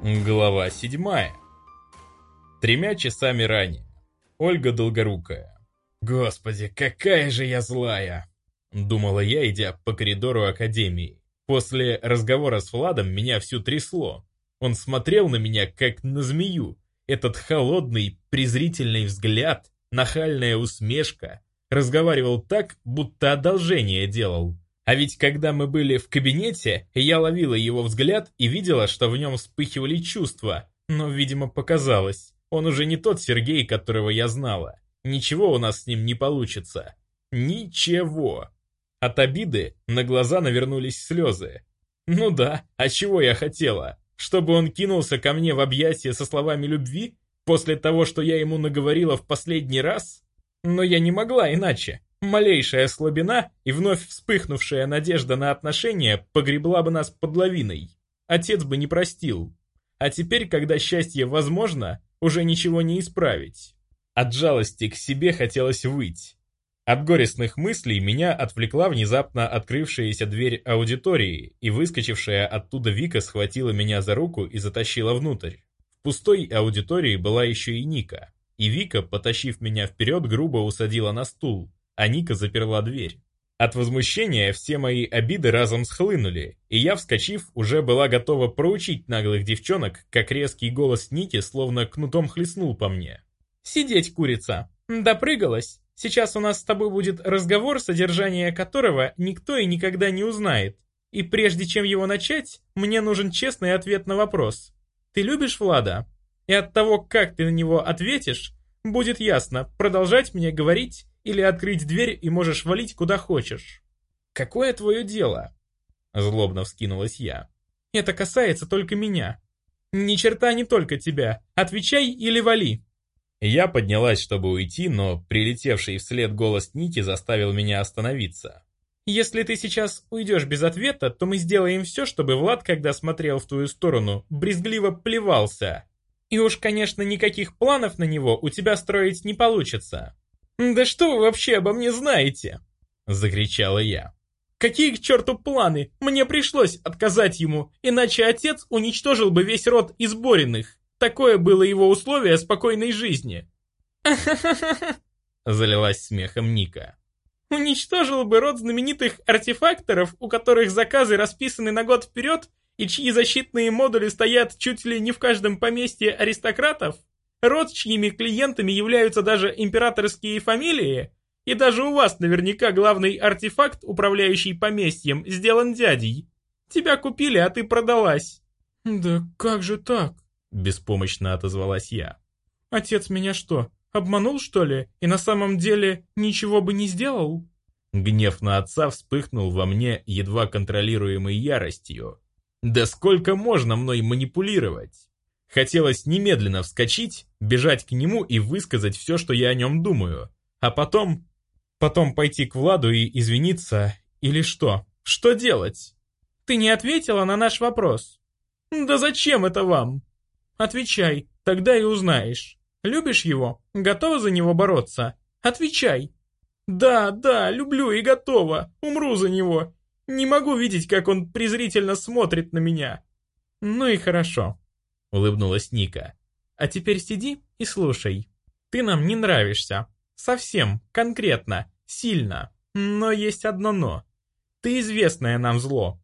Глава седьмая. Тремя часами ранее. Ольга Долгорукая. «Господи, какая же я злая!» Думала я, идя по коридору академии. После разговора с Владом меня всю трясло. Он смотрел на меня, как на змею. Этот холодный, презрительный взгляд, нахальная усмешка. Разговаривал так, будто одолжение делал. А ведь когда мы были в кабинете, я ловила его взгляд и видела, что в нем вспыхивали чувства. Но, видимо, показалось. Он уже не тот Сергей, которого я знала. Ничего у нас с ним не получится. Ничего. От обиды на глаза навернулись слезы. Ну да, а чего я хотела? Чтобы он кинулся ко мне в объятия со словами любви после того, что я ему наговорила в последний раз? Но я не могла иначе. Малейшая слабина и вновь вспыхнувшая надежда на отношения погребла бы нас под лавиной. Отец бы не простил. А теперь, когда счастье возможно, уже ничего не исправить. От жалости к себе хотелось выть. От горестных мыслей меня отвлекла внезапно открывшаяся дверь аудитории, и выскочившая оттуда Вика схватила меня за руку и затащила внутрь. В пустой аудитории была еще и Ника, и Вика, потащив меня вперед, грубо усадила на стул, а Ника заперла дверь. От возмущения все мои обиды разом схлынули, и я, вскочив, уже была готова проучить наглых девчонок, как резкий голос Ники словно кнутом хлестнул по мне. «Сидеть, курица! Допрыгалась! Сейчас у нас с тобой будет разговор, содержание которого никто и никогда не узнает. И прежде чем его начать, мне нужен честный ответ на вопрос. Ты любишь Влада? И от того, как ты на него ответишь, будет ясно, продолжать мне говорить или открыть дверь и можешь валить куда хочешь. Какое твое дело? Злобно вскинулась я. Это касается только меня. Ни черта не только тебя. Отвечай или вали. Я поднялась, чтобы уйти, но прилетевший вслед голос Ники заставил меня остановиться. Если ты сейчас уйдешь без ответа, то мы сделаем все, чтобы Влад, когда смотрел в твою сторону, брезгливо плевался. И уж, конечно, никаких планов на него у тебя строить не получится. «Да что вы вообще обо мне знаете?» — закричала я. «Какие к черту планы? Мне пришлось отказать ему, иначе отец уничтожил бы весь род изборенных. Такое было его условие спокойной жизни». залилась смехом Ника. «Уничтожил бы род знаменитых артефакторов, у которых заказы расписаны на год вперед и чьи защитные модули стоят чуть ли не в каждом поместье аристократов?» Род, чьими клиентами являются даже императорские фамилии, и даже у вас наверняка главный артефакт, управляющий поместьем, сделан дядей. Тебя купили, а ты продалась». «Да как же так?» – беспомощно отозвалась я. «Отец меня что, обманул, что ли, и на самом деле ничего бы не сделал?» Гнев на отца вспыхнул во мне едва контролируемой яростью. «Да сколько можно мной манипулировать?» Хотелось немедленно вскочить, бежать к нему и высказать все, что я о нем думаю. А потом... Потом пойти к Владу и извиниться. Или что? Что делать? Ты не ответила на наш вопрос. Да зачем это вам? Отвечай, тогда и узнаешь. Любишь его? Готова за него бороться? Отвечай. Да, да, люблю и готова. Умру за него. Не могу видеть, как он презрительно смотрит на меня. Ну и хорошо. — улыбнулась Ника. «А теперь сиди и слушай. Ты нам не нравишься. Совсем, конкретно, сильно. Но есть одно «но». Ты известное нам зло.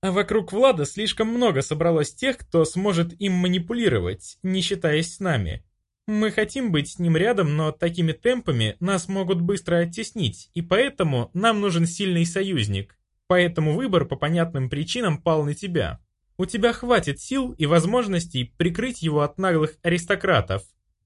А вокруг Влада слишком много собралось тех, кто сможет им манипулировать, не считаясь с нами. Мы хотим быть с ним рядом, но такими темпами нас могут быстро оттеснить, и поэтому нам нужен сильный союзник. Поэтому выбор по понятным причинам пал на тебя. У тебя хватит сил и возможностей прикрыть его от наглых аристократов.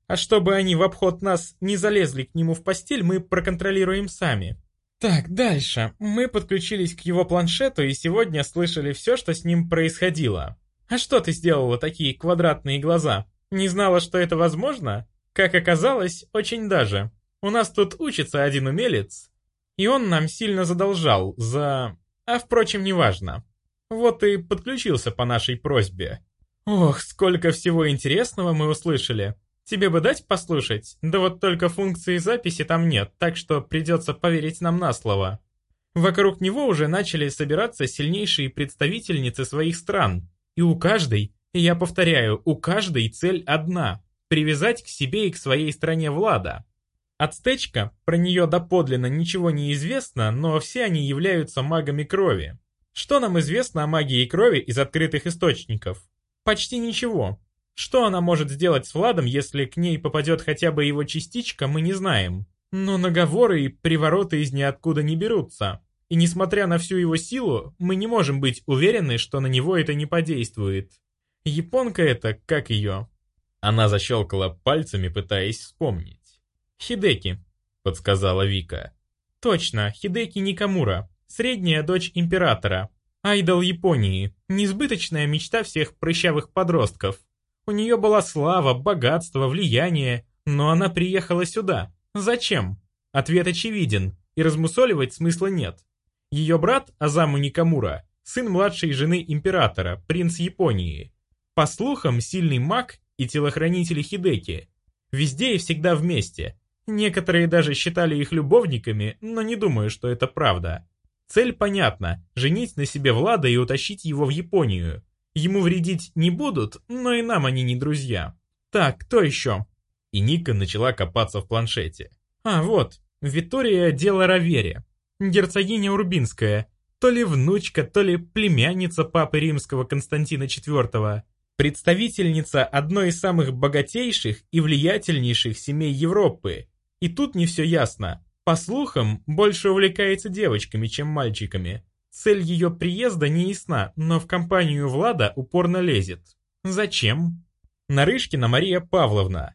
А чтобы они в обход нас не залезли к нему в постель, мы проконтролируем сами. Так, дальше. Мы подключились к его планшету и сегодня слышали все, что с ним происходило. А что ты сделала такие квадратные глаза? Не знала, что это возможно? Как оказалось, очень даже. У нас тут учится один умелец, и он нам сильно задолжал за... А впрочем, неважно. Вот и подключился по нашей просьбе. Ох, сколько всего интересного мы услышали. Тебе бы дать послушать? Да вот только функции записи там нет, так что придется поверить нам на слово. Вокруг него уже начали собираться сильнейшие представительницы своих стран, и у каждой Я повторяю, у каждой цель одна – привязать к себе и к своей стране Влада. Ацтечка, про нее доподлинно ничего не известно, но все они являются магами крови. Что нам известно о магии крови из открытых источников? Почти ничего. Что она может сделать с Владом, если к ней попадет хотя бы его частичка, мы не знаем. Но наговоры и привороты из ниоткуда не берутся. И несмотря на всю его силу, мы не можем быть уверены, что на него это не подействует. Японка это, как ее? Она защелкала пальцами, пытаясь вспомнить. «Хидеки», — подсказала Вика. «Точно, Хидеки Никамура, средняя дочь императора, айдол Японии, несбыточная мечта всех прыщавых подростков. У нее была слава, богатство, влияние, но она приехала сюда. Зачем? Ответ очевиден, и размусоливать смысла нет. Ее брат, Азаму Никамура, сын младшей жены императора, принц Японии. По слухам, сильный маг и телохранители Хидеки. Везде и всегда вместе, Некоторые даже считали их любовниками, но не думаю, что это правда. Цель понятна – женить на себе Влада и утащить его в Японию. Ему вредить не будут, но и нам они не друзья. Так, кто еще? И Ника начала копаться в планшете. А, вот, Витория Дела Равери, герцогиня Урбинская, то ли внучка, то ли племянница папы римского Константина IV, представительница одной из самых богатейших и влиятельнейших семей Европы, и тут не все ясно. По слухам, больше увлекается девочками, чем мальчиками. Цель ее приезда не ясна, но в компанию Влада упорно лезет. Зачем? Нарышкина Мария Павловна.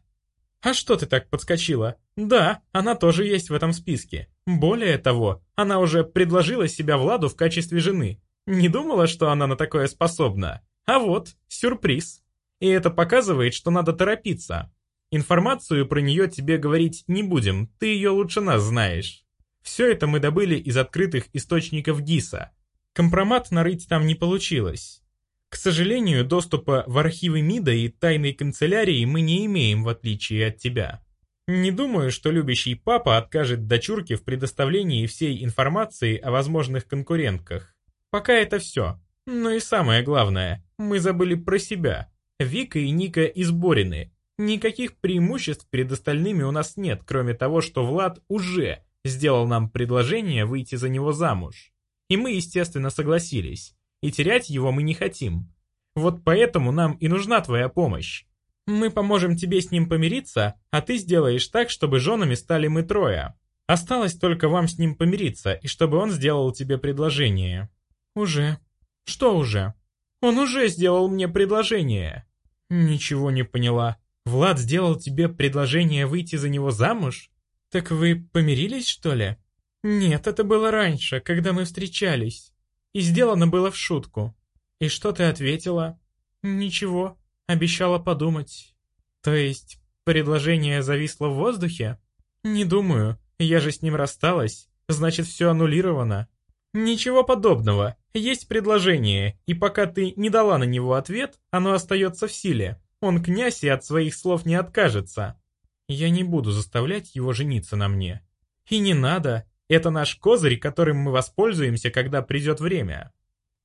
А что ты так подскочила? Да, она тоже есть в этом списке. Более того, она уже предложила себя Владу в качестве жены. Не думала, что она на такое способна. А вот, сюрприз. И это показывает, что надо торопиться. Информацию про нее тебе говорить не будем, ты ее лучше нас знаешь. Все это мы добыли из открытых источников ГИСа. Компромат нарыть там не получилось. К сожалению, доступа в архивы МИДа и тайной канцелярии мы не имеем, в отличие от тебя. Не думаю, что любящий папа откажет дочурке в предоставлении всей информации о возможных конкурентках. Пока это все. Но и самое главное, мы забыли про себя. Вика и Ника изборены, Никаких преимуществ перед остальными у нас нет, кроме того, что Влад уже сделал нам предложение выйти за него замуж. И мы, естественно, согласились. И терять его мы не хотим. Вот поэтому нам и нужна твоя помощь. Мы поможем тебе с ним помириться, а ты сделаешь так, чтобы женами стали мы трое. Осталось только вам с ним помириться, и чтобы он сделал тебе предложение. Уже. Что уже? Он уже сделал мне предложение. Ничего не поняла. Влад сделал тебе предложение выйти за него замуж? Так вы помирились, что ли? Нет, это было раньше, когда мы встречались. И сделано было в шутку. И что ты ответила? Ничего, обещала подумать. То есть, предложение зависло в воздухе? Не думаю, я же с ним рассталась, значит все аннулировано. Ничего подобного, есть предложение, и пока ты не дала на него ответ, оно остается в силе. Он князь и от своих слов не откажется. Я не буду заставлять его жениться на мне. И не надо. Это наш козырь, которым мы воспользуемся, когда придет время.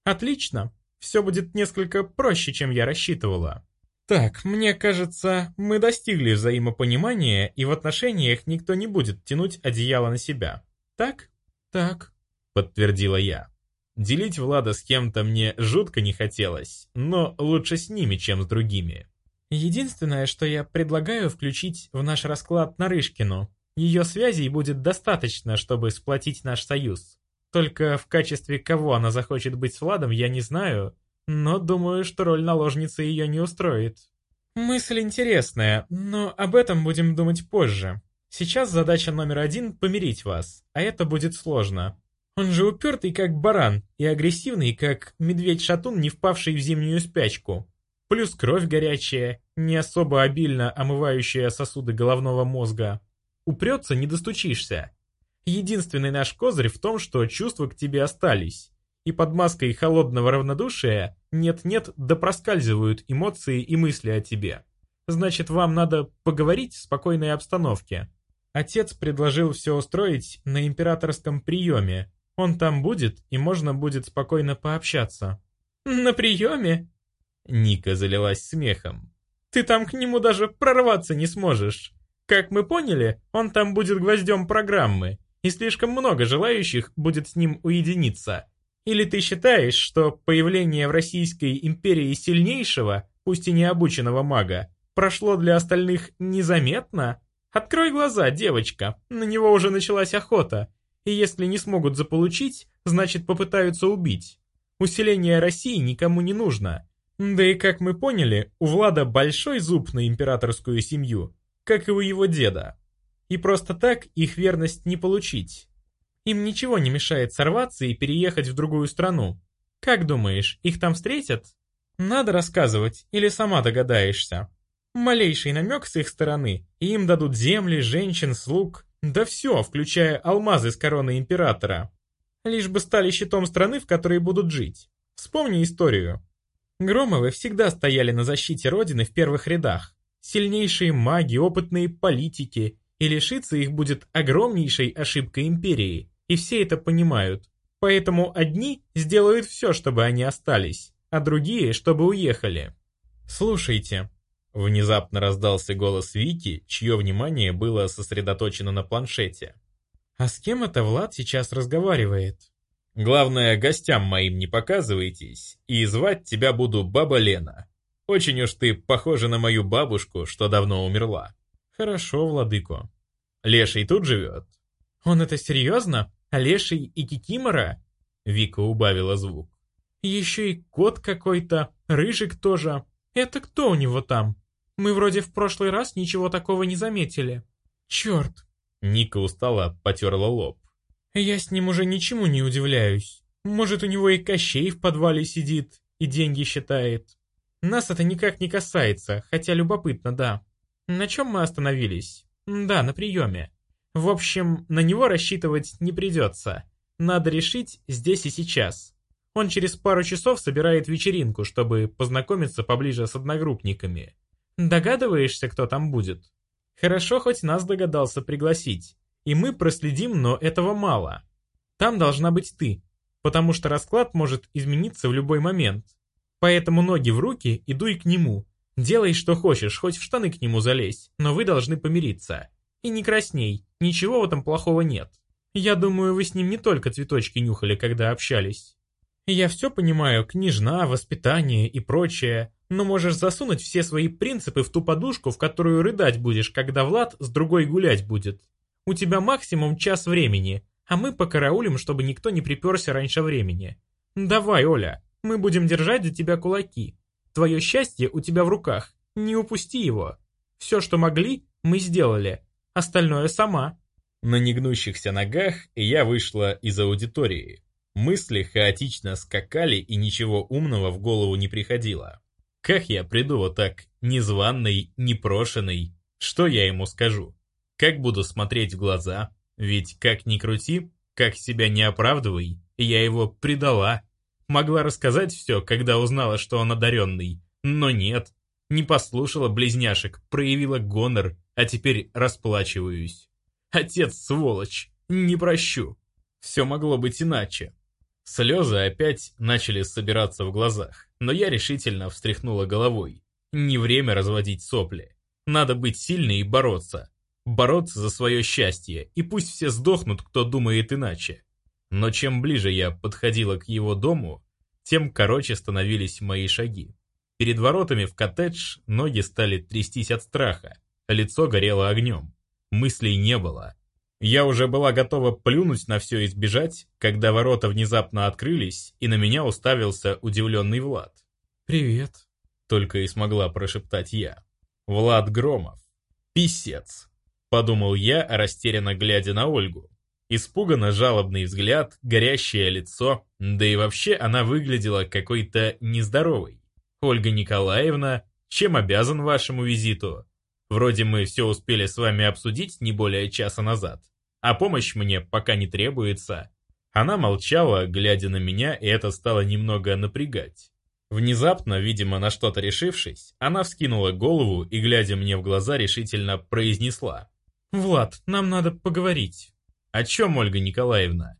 Отлично. Все будет несколько проще, чем я рассчитывала. Так, мне кажется, мы достигли взаимопонимания, и в отношениях никто не будет тянуть одеяло на себя. Так? Так, подтвердила я. Делить Влада с кем-то мне жутко не хотелось, но лучше с ними, чем с другими. Единственное, что я предлагаю включить в наш расклад Нарышкину. Ее связей будет достаточно, чтобы сплотить наш союз. Только в качестве кого она захочет быть с Владом, я не знаю, но думаю, что роль наложницы ее не устроит. Мысль интересная, но об этом будем думать позже. Сейчас задача номер один — помирить вас, а это будет сложно. Он же упертый как баран и агрессивный как медведь-шатун, не впавший в зимнюю спячку плюс кровь горячая, не особо обильно омывающая сосуды головного мозга. Упрется, не достучишься. Единственный наш козырь в том, что чувства к тебе остались, и под маской холодного равнодушия нет-нет да проскальзывают эмоции и мысли о тебе. Значит, вам надо поговорить в спокойной обстановке. Отец предложил все устроить на императорском приеме. Он там будет, и можно будет спокойно пообщаться. «На приеме?» Ника залилась смехом. «Ты там к нему даже прорваться не сможешь. Как мы поняли, он там будет гвоздем программы, и слишком много желающих будет с ним уединиться. Или ты считаешь, что появление в Российской империи сильнейшего, пусть и необученного мага, прошло для остальных незаметно? Открой глаза, девочка, на него уже началась охота, и если не смогут заполучить, значит попытаются убить. Усиление России никому не нужно. Да и как мы поняли, у Влада большой зуб на императорскую семью, как и у его деда. И просто так их верность не получить. Им ничего не мешает сорваться и переехать в другую страну. Как думаешь, их там встретят? Надо рассказывать, или сама догадаешься. Малейший намек с их стороны, и им дадут земли, женщин, слуг, да все, включая алмазы с короны императора. Лишь бы стали щитом страны, в которой будут жить. Вспомни историю. Громовы всегда стояли на защите Родины в первых рядах. Сильнейшие маги, опытные политики, и лишиться их будет огромнейшей ошибкой империи, и все это понимают. Поэтому одни сделают все, чтобы они остались, а другие, чтобы уехали. Слушайте, Внезапно раздался голос Вики, чье внимание было сосредоточено на планшете. «А с кем это Влад сейчас разговаривает?» «Главное, гостям моим не показывайтесь, и звать тебя буду Баба Лена. Очень уж ты похожа на мою бабушку, что давно умерла». «Хорошо, владыко». «Леший тут живет?» «Он это серьезно? А Леший и Кикимора?» Вика убавила звук. «Еще и кот какой-то, Рыжик тоже. Это кто у него там?» Мы вроде в прошлый раз ничего такого не заметили. Черт. Ника устала, потерла лоб. Я с ним уже ничему не удивляюсь. Может, у него и Кощей в подвале сидит, и деньги считает. Нас это никак не касается, хотя любопытно, да. На чем мы остановились? Да, на приеме. В общем, на него рассчитывать не придется. Надо решить здесь и сейчас. Он через пару часов собирает вечеринку, чтобы познакомиться поближе с одногруппниками. Догадываешься, кто там будет? Хорошо, хоть нас догадался пригласить. И мы проследим, но этого мало. Там должна быть ты, потому что расклад может измениться в любой момент. Поэтому ноги в руки и дуй к нему. Делай, что хочешь, хоть в штаны к нему залезь, но вы должны помириться. И не красней, ничего в этом плохого нет. Я думаю, вы с ним не только цветочки нюхали, когда общались. Я все понимаю, княжна, воспитание и прочее, но можешь засунуть все свои принципы в ту подушку, в которую рыдать будешь, когда Влад с другой гулять будет. У тебя максимум час времени, а мы покараулим, чтобы никто не приперся раньше времени. Давай, Оля, мы будем держать за тебя кулаки. Твое счастье у тебя в руках, не упусти его. Все, что могли, мы сделали, остальное сама. На негнущихся ногах я вышла из аудитории. Мысли хаотично скакали и ничего умного в голову не приходило. Как я приду вот так, незваный, непрошенный? Что я ему скажу? Как буду смотреть в глаза? Ведь как ни крути, как себя не оправдывай, я его предала. Могла рассказать все, когда узнала, что он одаренный, но нет. Не послушала близняшек, проявила гонор, а теперь расплачиваюсь. Отец сволочь, не прощу. Все могло быть иначе. Слезы опять начали собираться в глазах, но я решительно встряхнула головой. Не время разводить сопли. Надо быть сильной и бороться. Бороться за свое счастье, и пусть все сдохнут, кто думает иначе. Но чем ближе я подходила к его дому, тем короче становились мои шаги. Перед воротами в коттедж ноги стали трястись от страха, лицо горело огнем. Мыслей не было. Я уже была готова плюнуть на все и сбежать, когда ворота внезапно открылись, и на меня уставился удивленный Влад. «Привет», — только и смогла прошептать я. «Влад Громов. Писец», — подумал я, растерянно глядя на Ольгу. Испуганно жалобный взгляд, горящее лицо, да и вообще она выглядела какой-то нездоровой. «Ольга Николаевна, чем обязан вашему визиту? Вроде мы все успели с вами обсудить не более часа назад» а помощь мне пока не требуется». Она молчала, глядя на меня, и это стало немного напрягать. Внезапно, видимо, на что-то решившись, она вскинула голову и, глядя мне в глаза, решительно произнесла. «Влад, нам надо поговорить». «О чем, Ольга Николаевна?»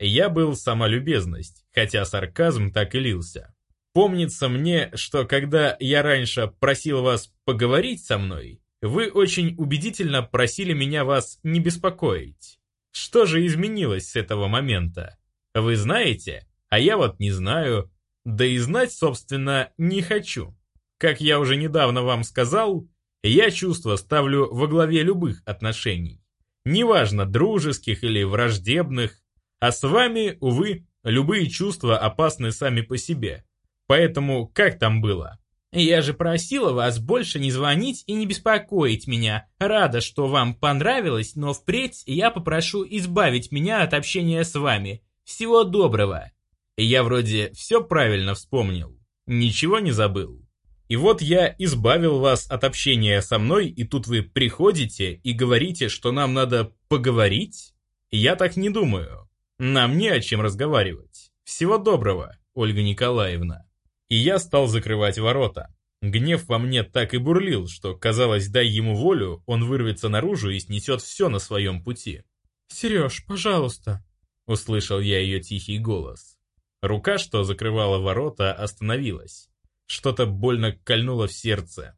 Я был сама любезность, хотя сарказм так и лился. Помнится мне, что когда я раньше просил вас поговорить со мной, вы очень убедительно просили меня вас не беспокоить. Что же изменилось с этого момента? Вы знаете, а я вот не знаю, да и знать, собственно, не хочу. Как я уже недавно вам сказал, я чувства ставлю во главе любых отношений. Неважно, дружеских или враждебных, а с вами, увы, любые чувства опасны сами по себе. Поэтому как там было? Я же просила вас больше не звонить и не беспокоить меня. Рада, что вам понравилось, но впредь я попрошу избавить меня от общения с вами. Всего доброго. Я вроде все правильно вспомнил. Ничего не забыл. И вот я избавил вас от общения со мной, и тут вы приходите и говорите, что нам надо поговорить? Я так не думаю. Нам не о чем разговаривать. Всего доброго, Ольга Николаевна. И я стал закрывать ворота. Гнев во мне так и бурлил, что, казалось, дай ему волю, он вырвется наружу и снесет все на своем пути. «Сереж, пожалуйста», — услышал я ее тихий голос. Рука, что закрывала ворота, остановилась. Что-то больно кольнуло в сердце.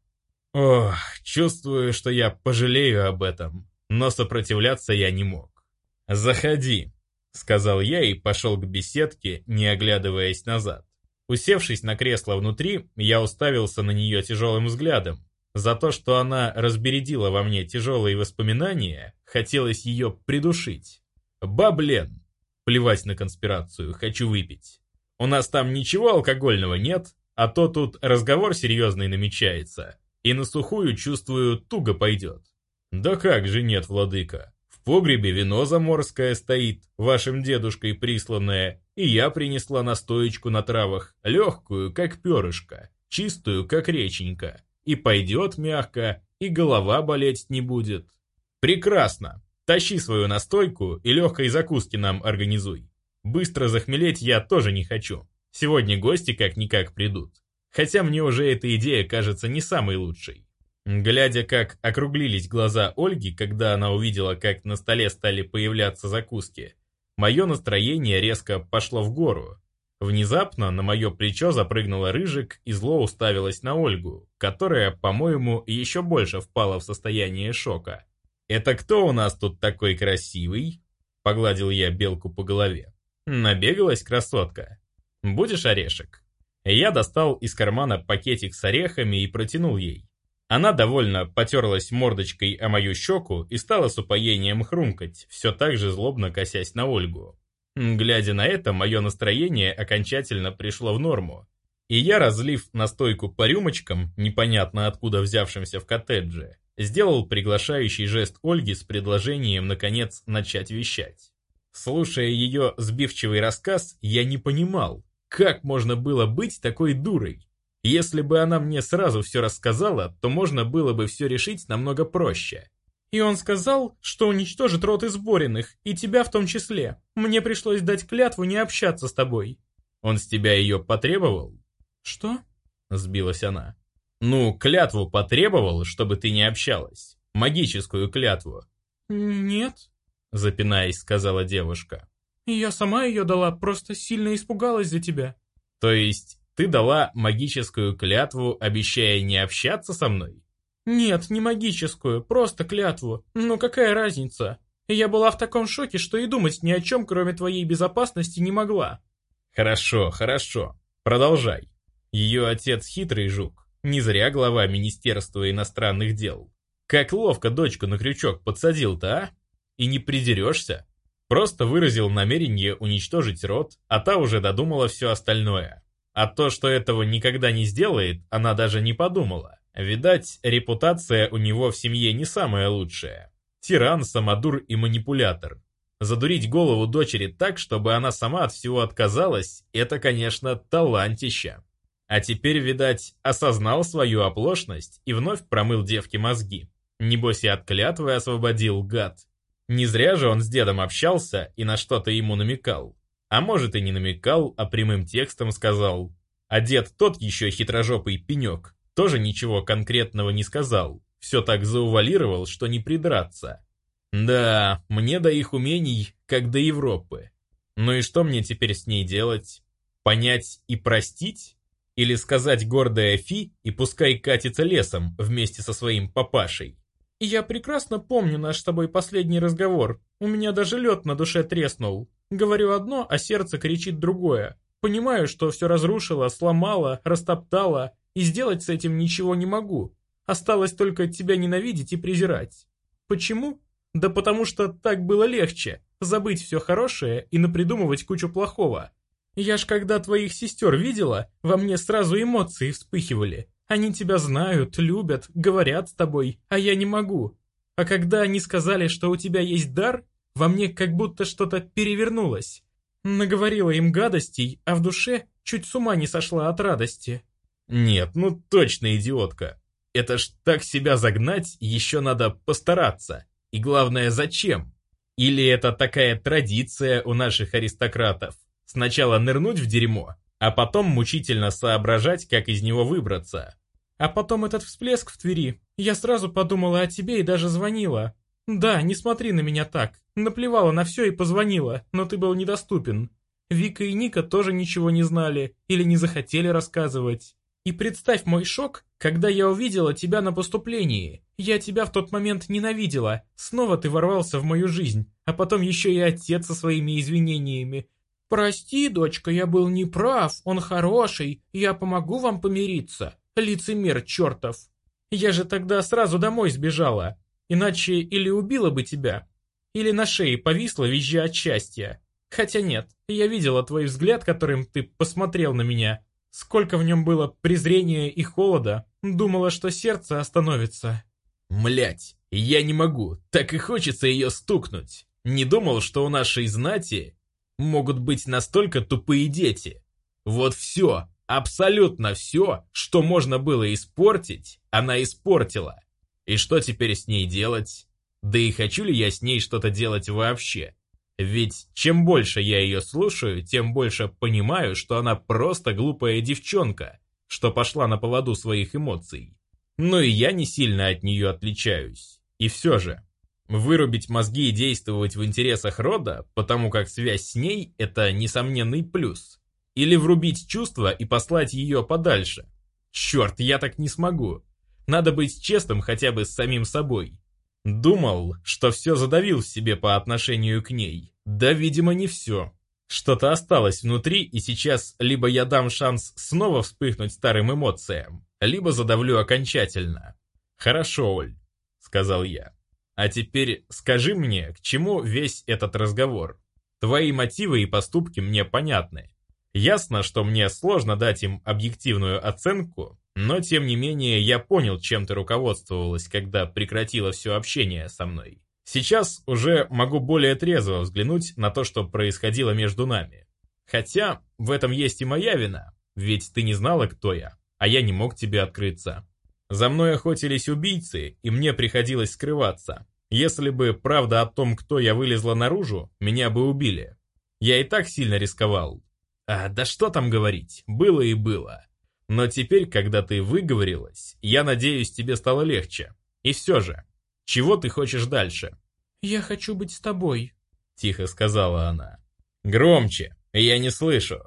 Ох, чувствую, что я пожалею об этом, но сопротивляться я не мог. «Заходи», — сказал я и пошел к беседке, не оглядываясь назад. Усевшись на кресло внутри, я уставился на нее тяжелым взглядом. За то, что она разбередила во мне тяжелые воспоминания, хотелось ее придушить. Баблен! Плевать на конспирацию, хочу выпить. У нас там ничего алкогольного нет, а то тут разговор серьезный намечается, и на сухую, чувствую, туго пойдет. Да как же нет, владыка. В погребе вино заморское стоит, вашим дедушкой присланное, и я принесла настоечку на травах, легкую, как перышко, чистую, как реченька, и пойдет мягко, и голова болеть не будет. Прекрасно. Тащи свою настойку и легкой закуски нам организуй. Быстро захмелеть я тоже не хочу. Сегодня гости как-никак придут. Хотя мне уже эта идея кажется не самой лучшей. Глядя, как округлились глаза Ольги, когда она увидела, как на столе стали появляться закуски, мое настроение резко пошло в гору. Внезапно на мое плечо запрыгнула Рыжик и зло уставилась на Ольгу, которая, по-моему, еще больше впала в состояние шока. «Это кто у нас тут такой красивый?» Погладил я белку по голове. «Набегалась красотка?» «Будешь орешек?» Я достал из кармана пакетик с орехами и протянул ей. Она довольно потерлась мордочкой о мою щеку и стала с упоением хрумкать, все так же злобно косясь на Ольгу. Глядя на это, мое настроение окончательно пришло в норму. И я, разлив настойку по рюмочкам, непонятно откуда взявшимся в коттедже, сделал приглашающий жест Ольги с предложением, наконец, начать вещать. Слушая ее сбивчивый рассказ, я не понимал, как можно было быть такой дурой? Если бы она мне сразу все рассказала, то можно было бы все решить намного проще. И он сказал, что уничтожит рот изборенных, и тебя в том числе. Мне пришлось дать клятву не общаться с тобой. Он с тебя ее потребовал? Что? Сбилась она. Ну, клятву потребовал, чтобы ты не общалась. Магическую клятву. Нет, запинаясь, сказала девушка. Я сама ее дала, просто сильно испугалась за тебя. То есть ты дала магическую клятву, обещая не общаться со мной? Нет, не магическую, просто клятву. Но какая разница? Я была в таком шоке, что и думать ни о чем, кроме твоей безопасности, не могла. Хорошо, хорошо. Продолжай. Ее отец хитрый жук. Не зря глава Министерства иностранных дел. Как ловко дочку на крючок подсадил-то, а? И не придерешься? Просто выразил намерение уничтожить род, а та уже додумала все остальное. А то, что этого никогда не сделает, она даже не подумала. Видать, репутация у него в семье не самая лучшая. Тиран, самодур и манипулятор. Задурить голову дочери так, чтобы она сама от всего отказалась, это, конечно, талантища. А теперь, видать, осознал свою оплошность и вновь промыл девке мозги. Небось и от клятвы освободил, гад. Не зря же он с дедом общался и на что-то ему намекал. А может и не намекал, а прямым текстом сказал. А дед тот еще хитрожопый пенек, тоже ничего конкретного не сказал. Все так заувалировал, что не придраться. Да, мне до их умений, как до Европы. Ну и что мне теперь с ней делать? Понять и простить? Или сказать гордая Фи и пускай катится лесом вместе со своим папашей. Я прекрасно помню наш с тобой последний разговор. У меня даже лед на душе треснул. Говорю одно, а сердце кричит другое. Понимаю, что все разрушило, сломало, растоптало, и сделать с этим ничего не могу. Осталось только тебя ненавидеть и презирать. Почему? Да потому что так было легче. Забыть все хорошее и напридумывать кучу плохого. Я ж когда твоих сестер видела, во мне сразу эмоции вспыхивали. Они тебя знают, любят, говорят с тобой, а я не могу. А когда они сказали, что у тебя есть дар, во мне как будто что-то перевернулось. Наговорила им гадостей, а в душе чуть с ума не сошла от радости. Нет, ну точно идиотка. Это ж так себя загнать, еще надо постараться. И главное, зачем? Или это такая традиция у наших аристократов? Сначала нырнуть в дерьмо, а потом мучительно соображать, как из него выбраться. А потом этот всплеск в Твери. Я сразу подумала о тебе и даже звонила. Да, не смотри на меня так. Наплевала на все и позвонила, но ты был недоступен. Вика и Ника тоже ничего не знали или не захотели рассказывать. И представь мой шок, когда я увидела тебя на поступлении. Я тебя в тот момент ненавидела. Снова ты ворвался в мою жизнь, а потом еще и отец со своими извинениями. «Прости, дочка, я был неправ, он хороший, я помогу вам помириться. Лицемер чертов. Я же тогда сразу домой сбежала, иначе или убила бы тебя, или на шее повисла, визжа от счастья. Хотя нет, я видела твой взгляд, которым ты посмотрел на меня. Сколько в нем было презрения и холода. Думала, что сердце остановится. Млять, я не могу, так и хочется ее стукнуть. Не думал, что у нашей знати могут быть настолько тупые дети. Вот все, абсолютно все, что можно было испортить, она испортила. И что теперь с ней делать? Да и хочу ли я с ней что-то делать вообще? Ведь чем больше я ее слушаю, тем больше понимаю, что она просто глупая девчонка, что пошла на поводу своих эмоций. Но и я не сильно от нее отличаюсь. И все же, Вырубить мозги и действовать в интересах рода, потому как связь с ней – это несомненный плюс. Или врубить чувства и послать ее подальше. Черт, я так не смогу. Надо быть честным хотя бы с самим собой. Думал, что все задавил в себе по отношению к ней. Да, видимо, не все. Что-то осталось внутри, и сейчас либо я дам шанс снова вспыхнуть старым эмоциям, либо задавлю окончательно. «Хорошо, Оль», — сказал я. А теперь скажи мне, к чему весь этот разговор? Твои мотивы и поступки мне понятны. Ясно, что мне сложно дать им объективную оценку, но тем не менее я понял, чем ты руководствовалась, когда прекратила все общение со мной. Сейчас уже могу более трезво взглянуть на то, что происходило между нами. Хотя в этом есть и моя вина, ведь ты не знала, кто я, а я не мог тебе открыться. За мной охотились убийцы, и мне приходилось скрываться. Если бы правда о том, кто я вылезла наружу, меня бы убили. Я и так сильно рисковал. А да что там говорить, было и было. Но теперь, когда ты выговорилась, я надеюсь, тебе стало легче. И все же, чего ты хочешь дальше? «Я хочу быть с тобой», — тихо сказала она. «Громче, я не слышу».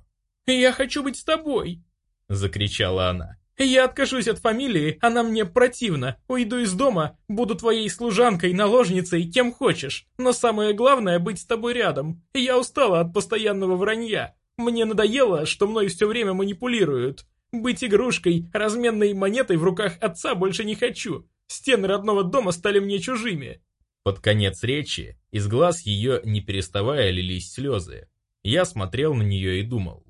«Я хочу быть с тобой», — закричала она. Я откажусь от фамилии, она мне противна. Уйду из дома, буду твоей служанкой, наложницей, кем хочешь. Но самое главное — быть с тобой рядом. Я устала от постоянного вранья. Мне надоело, что мной все время манипулируют. Быть игрушкой, разменной монетой в руках отца больше не хочу. Стены родного дома стали мне чужими. Под конец речи из глаз ее, не переставая, лились слезы. Я смотрел на нее и думал.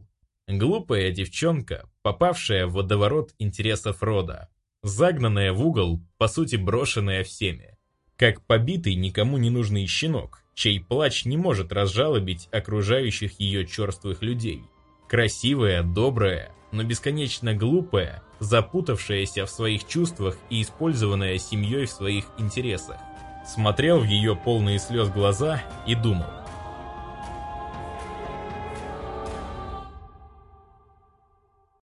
Глупая девчонка, попавшая в водоворот интересов рода, загнанная в угол, по сути брошенная всеми. Как побитый никому не нужный щенок, чей плач не может разжалобить окружающих ее черствых людей. Красивая, добрая, но бесконечно глупая, запутавшаяся в своих чувствах и использованная семьей в своих интересах. Смотрел в ее полные слез глаза и думал,